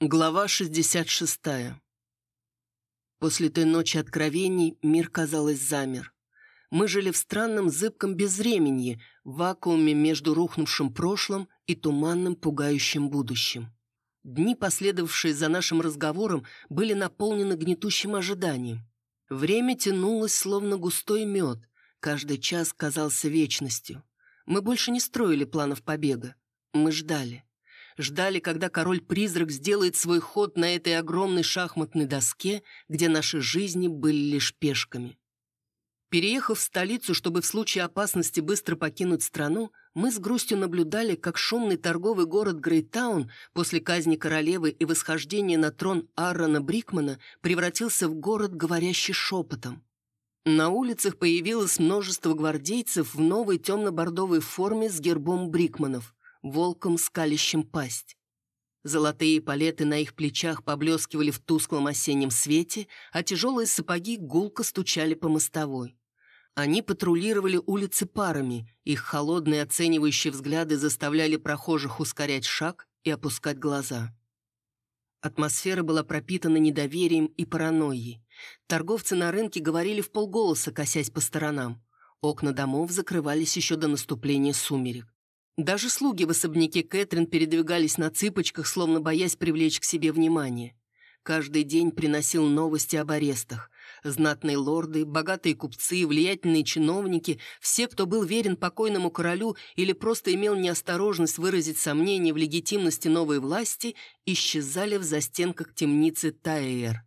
Глава 66. После той ночи откровений мир, казалось, замер. Мы жили в странном зыбком безвременье, в вакууме между рухнувшим прошлым и туманным пугающим будущим. Дни, последовавшие за нашим разговором, были наполнены гнетущим ожиданием. Время тянулось, словно густой мед, каждый час казался вечностью. Мы больше не строили планов побега, мы ждали ждали, когда король-призрак сделает свой ход на этой огромной шахматной доске, где наши жизни были лишь пешками. Переехав в столицу, чтобы в случае опасности быстро покинуть страну, мы с грустью наблюдали, как шумный торговый город Грейтаун после казни королевы и восхождения на трон Аарона Брикмана превратился в город, говорящий шепотом. На улицах появилось множество гвардейцев в новой темно-бордовой форме с гербом Брикманов волком скалящим пасть. Золотые палеты на их плечах поблескивали в тусклом осеннем свете, а тяжелые сапоги гулко стучали по мостовой. Они патрулировали улицы парами, их холодные оценивающие взгляды заставляли прохожих ускорять шаг и опускать глаза. Атмосфера была пропитана недоверием и паранойей. Торговцы на рынке говорили в полголоса, косясь по сторонам. Окна домов закрывались еще до наступления сумерек. Даже слуги в особняке Кэтрин передвигались на цыпочках, словно боясь привлечь к себе внимание. Каждый день приносил новости об арестах. Знатные лорды, богатые купцы, влиятельные чиновники, все, кто был верен покойному королю или просто имел неосторожность выразить сомнение в легитимности новой власти, исчезали в застенках темницы Тайер.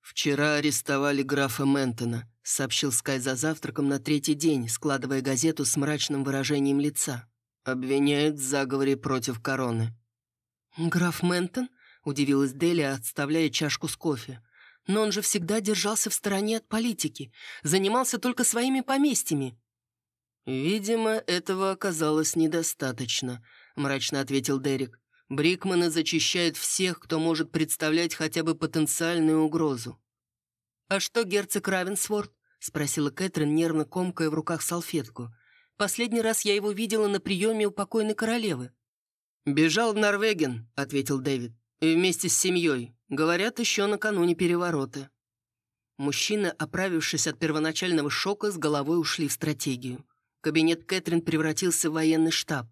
«Вчера арестовали графа Ментона», — сообщил Скай за завтраком на третий день, складывая газету с мрачным выражением лица. «Обвиняют в заговоре против короны». «Граф Ментон?» — удивилась Делия, отставляя чашку с кофе. «Но он же всегда держался в стороне от политики, занимался только своими поместьями». «Видимо, этого оказалось недостаточно», — мрачно ответил Дерек. Брикманы зачищают всех, кто может представлять хотя бы потенциальную угрозу. «А что герцог Равенсворд?» — спросила Кэтрин, нервно комкая в руках салфетку. «Последний раз я его видела на приеме у покойной королевы». «Бежал в Норвеген», — ответил Дэвид. «И вместе с семьей. Говорят, еще накануне переворота». Мужчины, оправившись от первоначального шока, с головой ушли в стратегию. Кабинет Кэтрин превратился в военный штаб.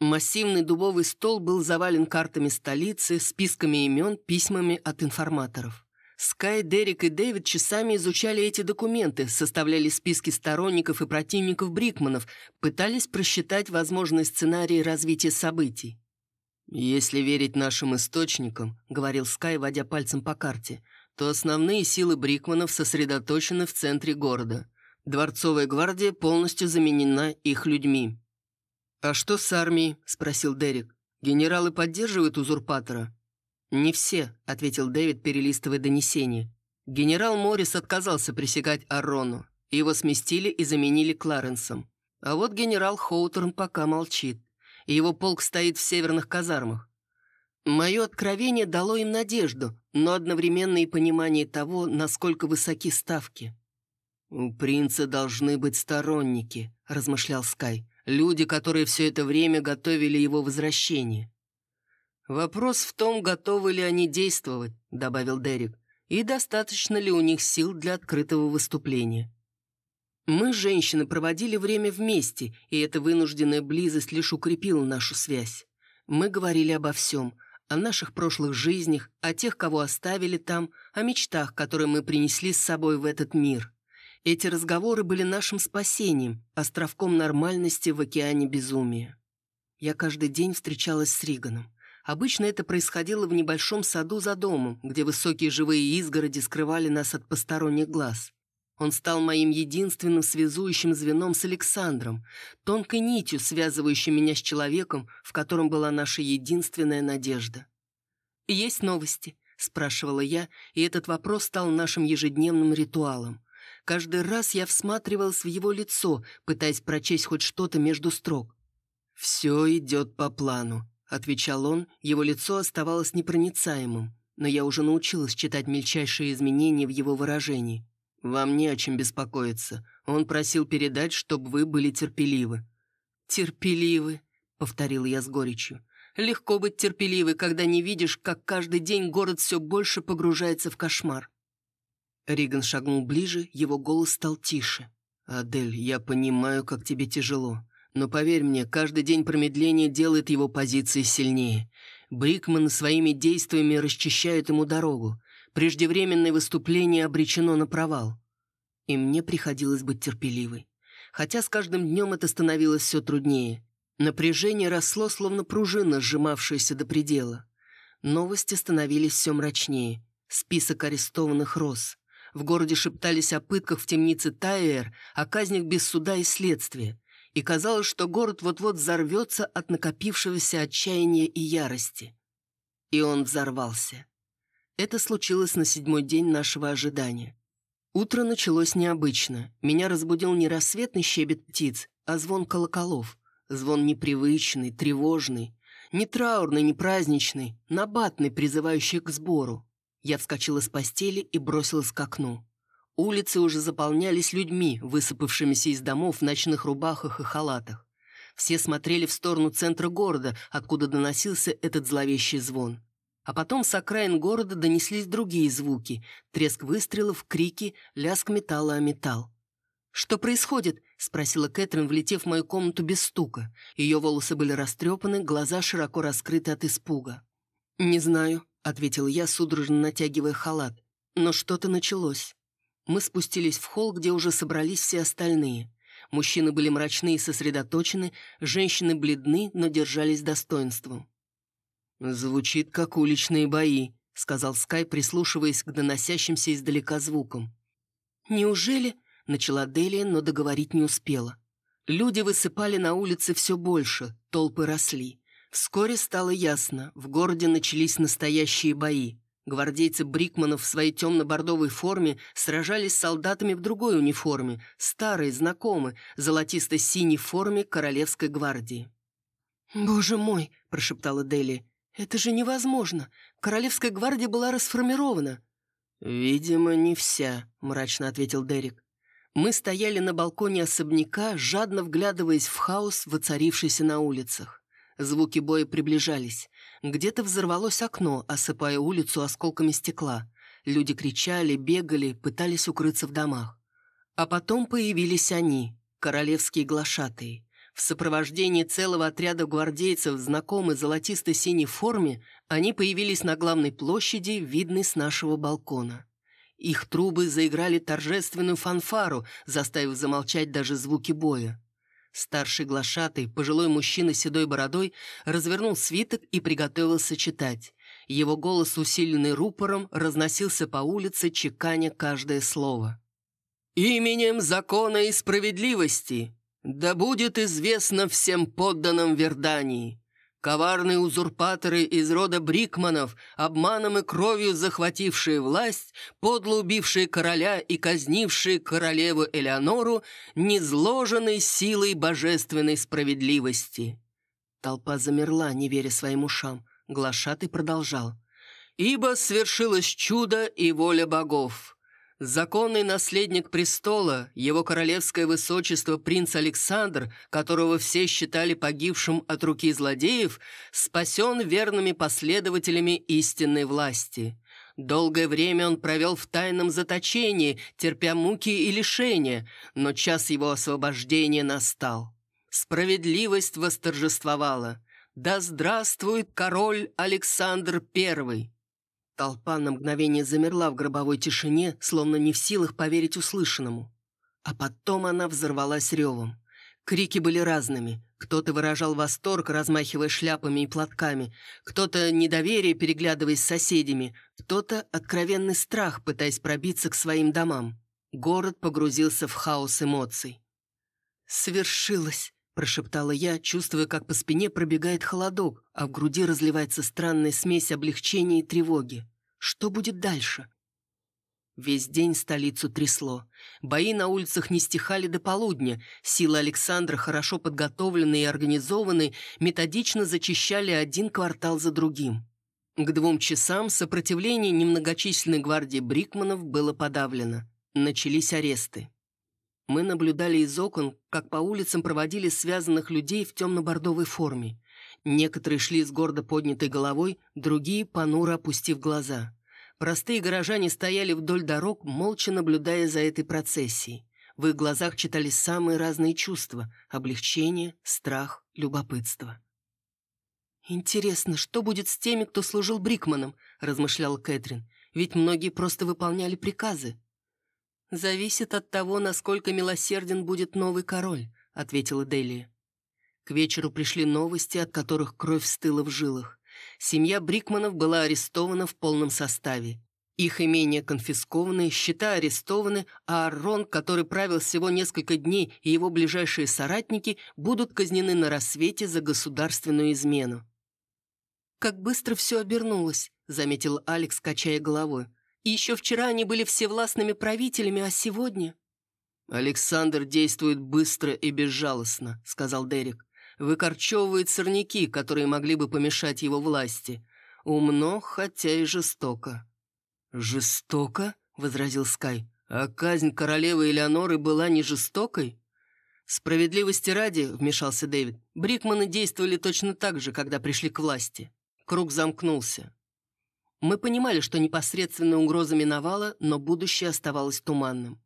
Массивный дубовый стол был завален картами столицы, списками имен, письмами от информаторов. Скай, Дерек и Дэвид часами изучали эти документы, составляли списки сторонников и противников Брикманов, пытались просчитать возможные сценарии развития событий. «Если верить нашим источникам», — говорил Скай, водя пальцем по карте, то основные силы Брикманов сосредоточены в центре города. Дворцовая гвардия полностью заменена их людьми. «А что с армией?» – спросил Дерек. «Генералы поддерживают узурпатора?» «Не все», – ответил Дэвид, перелистывая донесение. Генерал Моррис отказался присягать Арону. Его сместили и заменили Кларенсом. А вот генерал Хоутерн пока молчит. Его полк стоит в северных казармах. Мое откровение дало им надежду, но одновременно и понимание того, насколько высоки ставки. «У принца должны быть сторонники», – размышлял Скай. Люди, которые все это время готовили его возвращение. «Вопрос в том, готовы ли они действовать», — добавил Дерек, «и достаточно ли у них сил для открытого выступления». Мы, женщины, проводили время вместе, и эта вынужденная близость лишь укрепила нашу связь. Мы говорили обо всем, о наших прошлых жизнях, о тех, кого оставили там, о мечтах, которые мы принесли с собой в этот мир. Эти разговоры были нашим спасением, островком нормальности в океане безумия. Я каждый день встречалась с Риганом. Обычно это происходило в небольшом саду за домом, где высокие живые изгороди скрывали нас от посторонних глаз. Он стал моим единственным связующим звеном с Александром, тонкой нитью, связывающей меня с человеком, в котором была наша единственная надежда. «Есть новости?» – спрашивала я, и этот вопрос стал нашим ежедневным ритуалом. Каждый раз я всматривалась в его лицо, пытаясь прочесть хоть что-то между строк. «Все идет по плану», — отвечал он, его лицо оставалось непроницаемым, но я уже научилась читать мельчайшие изменения в его выражении. «Вам не о чем беспокоиться. Он просил передать, чтобы вы были терпеливы». «Терпеливы», — повторил я с горечью. Легко быть терпеливой, когда не видишь, как каждый день город все больше погружается в кошмар». Риган шагнул ближе, его голос стал тише. «Адель, я понимаю, как тебе тяжело. Но поверь мне, каждый день промедления делает его позиции сильнее. Брикман своими действиями расчищает ему дорогу. Преждевременное выступление обречено на провал. И мне приходилось быть терпеливой. Хотя с каждым днем это становилось все труднее. Напряжение росло, словно пружина, сжимавшаяся до предела. Новости становились все мрачнее. Список арестованных рос. В городе шептались о пытках в темнице Тайер, о казнях без суда и следствия. И казалось, что город вот-вот взорвется от накопившегося отчаяния и ярости. И он взорвался. Это случилось на седьмой день нашего ожидания. Утро началось необычно. Меня разбудил не рассветный щебет птиц, а звон колоколов. Звон непривычный, тревожный. Не траурный, не праздничный, набатный, призывающий к сбору. Я вскочила с постели и бросилась к окну. Улицы уже заполнялись людьми, высыпавшимися из домов в ночных рубахах и халатах. Все смотрели в сторону центра города, откуда доносился этот зловещий звон. А потом с окраин города донеслись другие звуки. Треск выстрелов, крики, лязг металла о металл. «Что происходит?» — спросила Кэтрин, влетев в мою комнату без стука. Ее волосы были растрепаны, глаза широко раскрыты от испуга. «Не знаю», — ответил я, судорожно натягивая халат. «Но что-то началось». Мы спустились в холл, где уже собрались все остальные. Мужчины были мрачны и сосредоточены, женщины бледны, но держались достоинством. «Звучит, как уличные бои», — сказал Скай, прислушиваясь к доносящимся издалека звукам. «Неужели?» — начала Делия, но договорить не успела. Люди высыпали на улице все больше, толпы росли. Вскоре стало ясно, в городе начались настоящие бои. Гвардейцы Брикманов в своей темно-бордовой форме сражались с солдатами в другой униформе, старой, знакомой, золотисто-синей форме Королевской гвардии. «Боже мой!» – прошептала Дели. «Это же невозможно! Королевская гвардия была расформирована!» «Видимо, не вся», – мрачно ответил Дерек. Мы стояли на балконе особняка, жадно вглядываясь в хаос, воцарившийся на улицах. Звуки боя приближались. Где-то взорвалось окно, осыпая улицу осколками стекла. Люди кричали, бегали, пытались укрыться в домах. А потом появились они, королевские глашатые. В сопровождении целого отряда гвардейцев в знакомой золотисто-синей форме они появились на главной площади, видной с нашего балкона. Их трубы заиграли торжественную фанфару, заставив замолчать даже звуки боя. Старший глашатый, пожилой мужчина с седой бородой, развернул свиток и приготовился читать. Его голос, усиленный рупором, разносился по улице, чеканя каждое слово. «Именем закона и справедливости да будет известно всем подданным Вердании, Коварные узурпаторы из рода Брикманов, обманом и кровью захватившие власть, подло убившие короля и казнившие королеву Элеонору, незложенной силой божественной справедливости. Толпа замерла, не веря своим ушам. Глашатый продолжал. «Ибо свершилось чудо и воля богов». Законный наследник престола, его королевское высочество принц Александр, которого все считали погибшим от руки злодеев, спасен верными последователями истинной власти. Долгое время он провел в тайном заточении, терпя муки и лишения, но час его освобождения настал. Справедливость восторжествовала. Да здравствует король Александр Первый! Толпа на мгновение замерла в гробовой тишине, словно не в силах поверить услышанному. А потом она взорвалась ревом. Крики были разными. Кто-то выражал восторг, размахивая шляпами и платками, кто-то недоверие, переглядываясь с соседями, кто-то откровенный страх, пытаясь пробиться к своим домам. Город погрузился в хаос эмоций. «Свершилось!» – прошептала я, чувствуя, как по спине пробегает холодок, а в груди разливается странная смесь облегчения и тревоги. Что будет дальше? Весь день столицу трясло. Бои на улицах не стихали до полудня. Силы Александра, хорошо подготовленные и организованные, методично зачищали один квартал за другим. К двум часам сопротивление немногочисленной гвардии Брикманов было подавлено. Начались аресты. Мы наблюдали из окон, как по улицам проводили связанных людей в темно-бордовой форме. Некоторые шли с гордо поднятой головой, другие понуро опустив глаза. Простые горожане стояли вдоль дорог, молча наблюдая за этой процессией. В их глазах читались самые разные чувства – облегчение, страх, любопытство. «Интересно, что будет с теми, кто служил Брикманом?» – размышляла Кэтрин. «Ведь многие просто выполняли приказы». «Зависит от того, насколько милосерден будет новый король», — ответила Делия. К вечеру пришли новости, от которых кровь стыла в жилах. Семья Брикманов была арестована в полном составе. Их имения конфискованы, счета арестованы, а Аррон, который правил всего несколько дней, и его ближайшие соратники будут казнены на рассвете за государственную измену. «Как быстро все обернулось», — заметил Алекс, качая головой. «И еще вчера они были всевластными правителями, а сегодня...» «Александр действует быстро и безжалостно», — сказал Дерек выкорчевывает сорняки, которые могли бы помешать его власти. Умно, хотя и жестоко». «Жестоко?» — возразил Скай. «А казнь королевы Элеоноры была не жестокой?» «Справедливости ради», — вмешался Дэвид, «Брикманы действовали точно так же, когда пришли к власти. Круг замкнулся. Мы понимали, что непосредственная угроза миновала, но будущее оставалось туманным.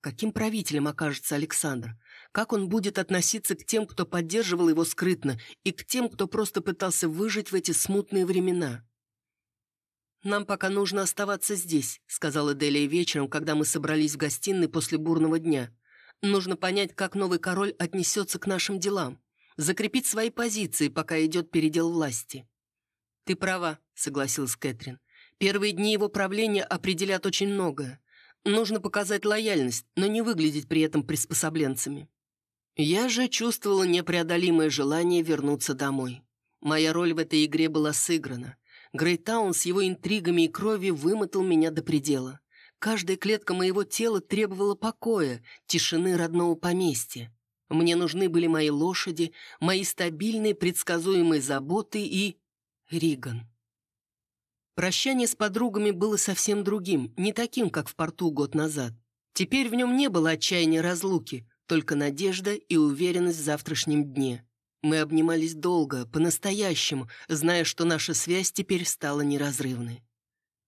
Каким правителем окажется Александр? Как он будет относиться к тем, кто поддерживал его скрытно, и к тем, кто просто пытался выжить в эти смутные времена? «Нам пока нужно оставаться здесь», — сказала Делия вечером, когда мы собрались в гостиной после бурного дня. «Нужно понять, как новый король отнесется к нашим делам, закрепить свои позиции, пока идет передел власти». «Ты права», — согласилась Кэтрин. «Первые дни его правления определят очень многое. Нужно показать лояльность, но не выглядеть при этом приспособленцами. Я же чувствовала непреодолимое желание вернуться домой. Моя роль в этой игре была сыграна. Грейтаун с его интригами и кровью вымотал меня до предела. Каждая клетка моего тела требовала покоя, тишины родного поместья. Мне нужны были мои лошади, мои стабильные предсказуемые заботы и... Риган. Прощание с подругами было совсем другим, не таким, как в порту год назад. Теперь в нем не было отчаяния разлуки, только надежда и уверенность в завтрашнем дне. Мы обнимались долго, по-настоящему, зная, что наша связь теперь стала неразрывной.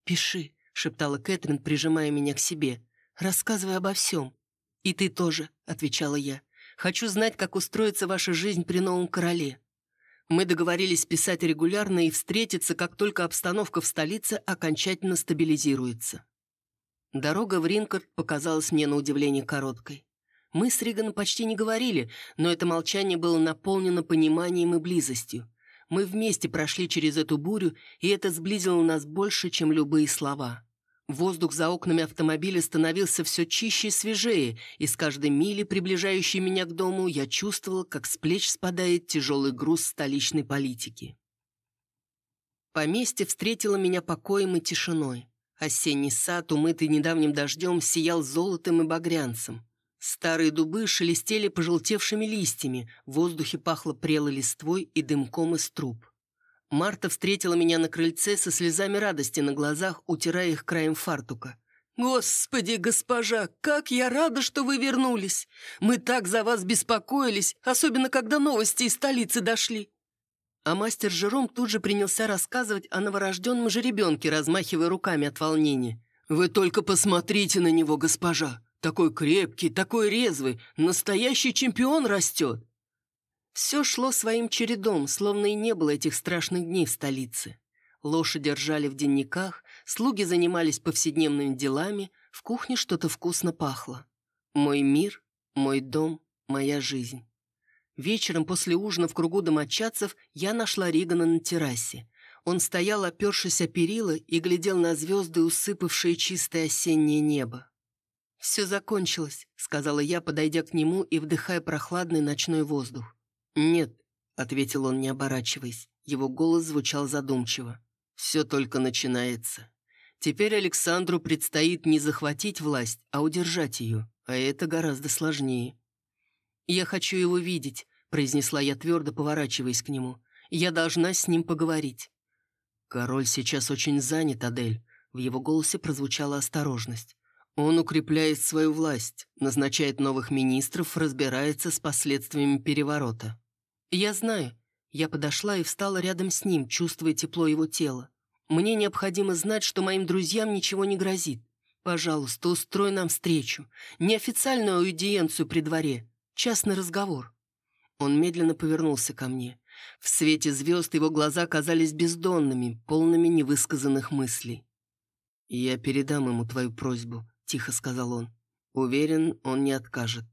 «Пиши», — шептала Кэтрин, прижимая меня к себе. «Рассказывай обо всем». «И ты тоже», — отвечала я. «Хочу знать, как устроится ваша жизнь при новом короле. Мы договорились писать регулярно и встретиться, как только обстановка в столице окончательно стабилизируется. Дорога в Ринкард показалась мне на удивление короткой. Мы с Риганом почти не говорили, но это молчание было наполнено пониманием и близостью. Мы вместе прошли через эту бурю, и это сблизило нас больше, чем любые слова. Воздух за окнами автомобиля становился все чище и свежее, и с каждой мили, приближающей меня к дому, я чувствовал, как с плеч спадает тяжелый груз столичной политики. Поместье встретило меня покоем и тишиной. Осенний сад, умытый недавним дождем, сиял золотом и багрянцем. Старые дубы шелестели пожелтевшими листьями, в воздухе пахло прелой листвой и дымком из труб. Марта встретила меня на крыльце со слезами радости на глазах, утирая их краем фартука. «Господи, госпожа, как я рада, что вы вернулись! Мы так за вас беспокоились, особенно когда новости из столицы дошли!» А мастер Жером тут же принялся рассказывать о новорожденном жеребенке, размахивая руками от волнения. «Вы только посмотрите на него, госпожа! Такой крепкий, такой резвый, настоящий чемпион растет!» Все шло своим чередом, словно и не было этих страшных дней в столице. Лошади ржали в денниках, слуги занимались повседневными делами, в кухне что-то вкусно пахло. Мой мир, мой дом, моя жизнь. Вечером после ужина в кругу домочадцев я нашла Ригана на террасе. Он стоял, опершись о перила, и глядел на звезды, усыпавшие чистое осеннее небо. «Все закончилось», — сказала я, подойдя к нему и вдыхая прохладный ночной воздух. «Нет», — ответил он, не оборачиваясь. Его голос звучал задумчиво. «Все только начинается. Теперь Александру предстоит не захватить власть, а удержать ее, а это гораздо сложнее». «Я хочу его видеть», — произнесла я твердо, поворачиваясь к нему. «Я должна с ним поговорить». «Король сейчас очень занят, Адель», — в его голосе прозвучала осторожность. Он укрепляет свою власть, назначает новых министров, разбирается с последствиями переворота. «Я знаю». Я подошла и встала рядом с ним, чувствуя тепло его тела. Мне необходимо знать, что моим друзьям ничего не грозит. Пожалуйста, устрой нам встречу. Неофициальную аудиенцию при дворе. Частный разговор. Он медленно повернулся ко мне. В свете звезд его глаза казались бездонными, полными невысказанных мыслей. «Я передам ему твою просьбу», — тихо сказал он. «Уверен, он не откажет».